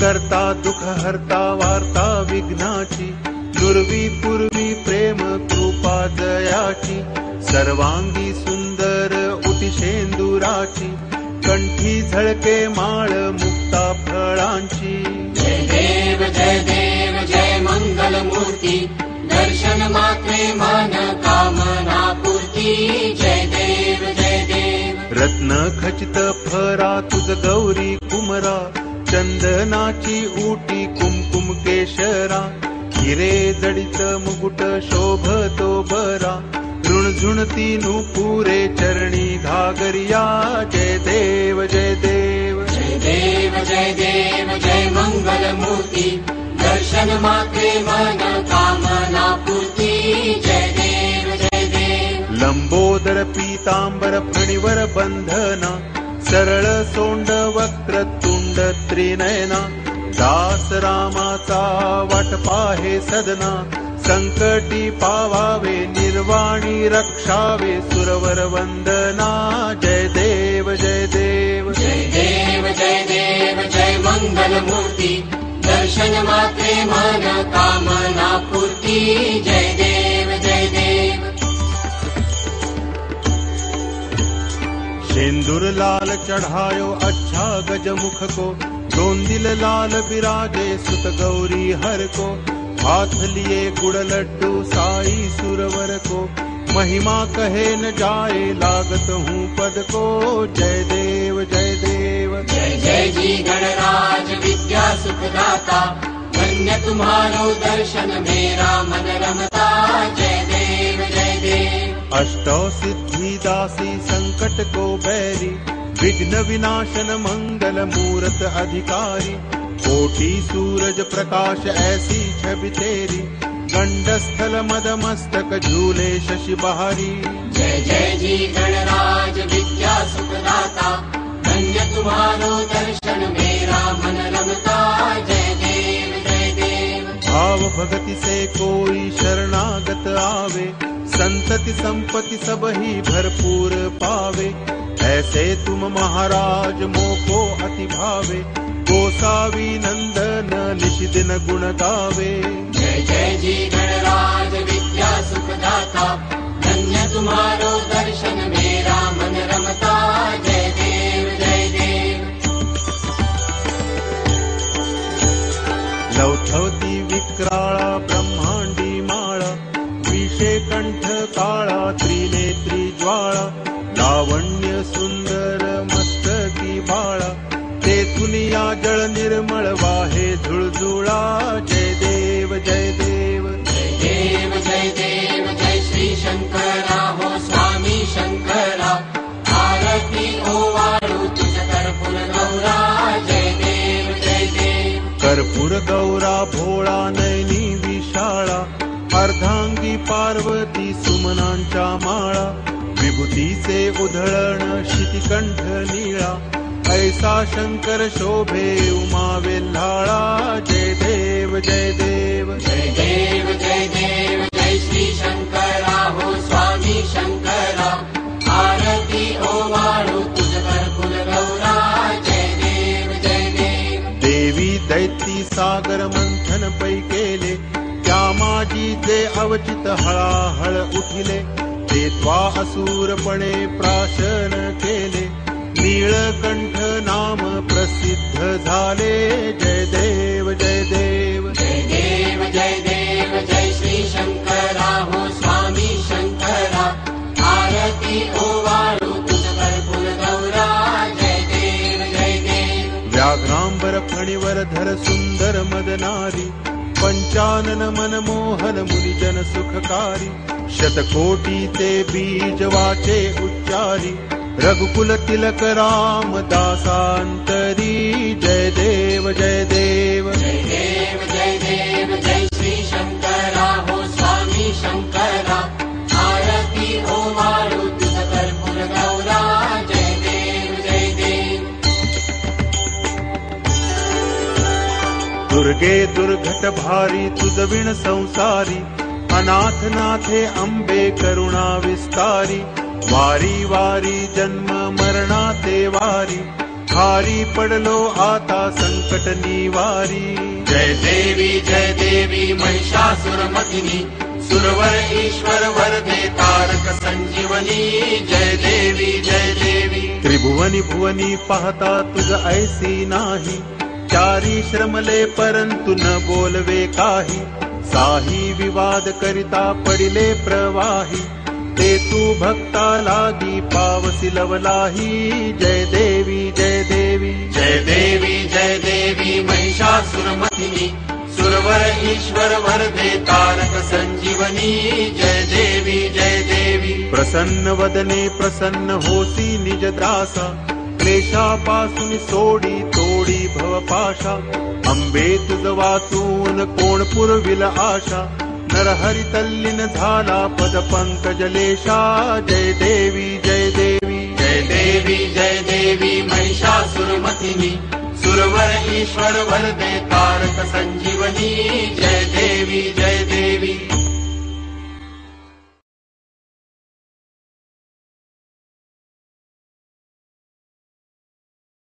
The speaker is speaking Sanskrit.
करता दुख हरता वार्ता विघ्नाची दुर्वी पूर्वी प्रेम कृपा दयाची सर्वांगी सुंदर उतिशेंदुराची कंठी झळके माळ मुक्ता फळांची. जय देव जय देव जय मूर्ती दर्शन मात्रे मन कामना पूर्ती. जय देव जय देव. रत्न खचित फरा तुझ गौरी कुमरा चंदनाची ऊटी कुमकुम केशरा हिरे जडित मुकुट शोभतो बरा। झुणझुणती पुरे चरणी घागरिया जय देव जय देव। जय देव जय देव जय मूर्ती। दर्शन मात्रे मन कामना पूर्ती। जय देव जय देव। लंबोदर पीतांबर फणिवर बंधना। सरळ सोंड वक्र त्रिनयना दास रामाचा वाट पाहे सदना संकटी पावावे निर्वाणी रक्षावे सुरवर वंदना जय देव जय देव। जय देव जय देव जय मूर्ती दर्शन मात्रे मन कामना पूर्ती जय देव जय देव। सिंदूर लाल चढ़ायो अच्छा गज मुख को दिल लाल विराजे सुत गौरी हर को। हाथ लिए गुड़ लड्डू साई सुरवर को। महिमा कहे न जाए लागत हूँ पद को। जय देव जय देव। जय जय जी गणराज विद्या सुखदाता। धन्य तुम्हारो दर्शन मेरा मन रमता। जय देव जय देव। अष्टौ सिद्धि दासी संकट को बैरी विघ्न विनाशन मंगल मूरत अधिकारी कोटि सूरज प्रकाश ऐसी छवि तेरी गंडस्थल मद मस्तक झूले शशि बहारी। जय जय जी गणराज विद्या सुखदाता धन्य तुम्हारो दर्शन मेरा मन रमता। जय देव जय देव। भाव भगति से कोई शरणागत आवे संतति संपत्ति सब ही भरपूर पावे। ऐसे तुम महाराज मोको अति भावे गोसावी नंदन निश दिन गुण गावे जय जय जी गणराज विद्या सुखदाता धन्य तुम्हारो दर्शन मेरा मन रमता। जय देव जय देव। लौथवती विक्राळा ब्रह्मांडी माळा कंठ काळा त्रिनेत्री ज्वाळा लावण्य सुंदर मस्तकी बाळा तेथुनिया जळ निर्मळ वाहे झुळझुळा जय देव जय देव जय देव जय देव जय श्री तुझ कर्पूर गौरा भोळा नैनी विशाळा अर्धांगी पार्वती सुमनांच्या माळा विभूतीचे उधळण शितिकंठ निळा. ऐसा शंकर शोभे उमा वेल्हाळा. जय देव जय देव. जय देव जय देव जय श्री शंकरा हो स्वामी शंकरा. आरती गौरा जय देव जय देव. देवी दैती सागर मंथन पै केले माझी अवचित हळाहळ उठिले ते त्वा असूरपणे प्राशन केले. नीळकंठ नाम प्रसिद्ध झाले. जय देव जय देव. जय देव जय देव जय श्री शंकरा. हो स्वामी शंकरा. आरती ओवाळू तुझ कर्पूर गौरा जय देव जय देव. व्याघ्रांबर फणीवर धर सुंदर मदनारी पंचानन मनमोहन मुनिजन सुखकारी शतकोटी ते बीज वाचे उच्चारी रघुकुल तिलक राम दासान्तरी जय देव जय देव दुर्गे दुर्घट भारी विण संसारी अनाथ नाथे अंबे करुणा विस्तारी वारी वारी जन्म मरणाते वारी भारी पडलो आता संकट निवारी। जय देवी जय देवी महिषासुरमथिनी सुरवर ईश्वर वरदे तारक संजीवनी। जय देवी जय देवी। त्रिभुवनी भुवनी पाहता तुझ ऐसी नाही चारी श्रमले परंतु न बोलवे काही। साही विवाद करिता पडिले प्रवाही। ते तू भक्ता लवलाही जय देवी जय देवी। जय देवी जय देवी महिषासुरमथिनी सुरवर ईश्वर वरदे तारक संजीवनी। जय देवी जय देवी। प्रसन्न वदने प्रसन्न होसी निज दासा क्लेशापासून सोडी तोडी तुझ वाचून कोण पुरविल आशा. नरहरि तल्लीन झाला पद पंकजलेशा जय देवी जय देवी. जय देवी जय देवी महिषासुरमथिनी. सुरवर ईश्वर वरदे तारक जय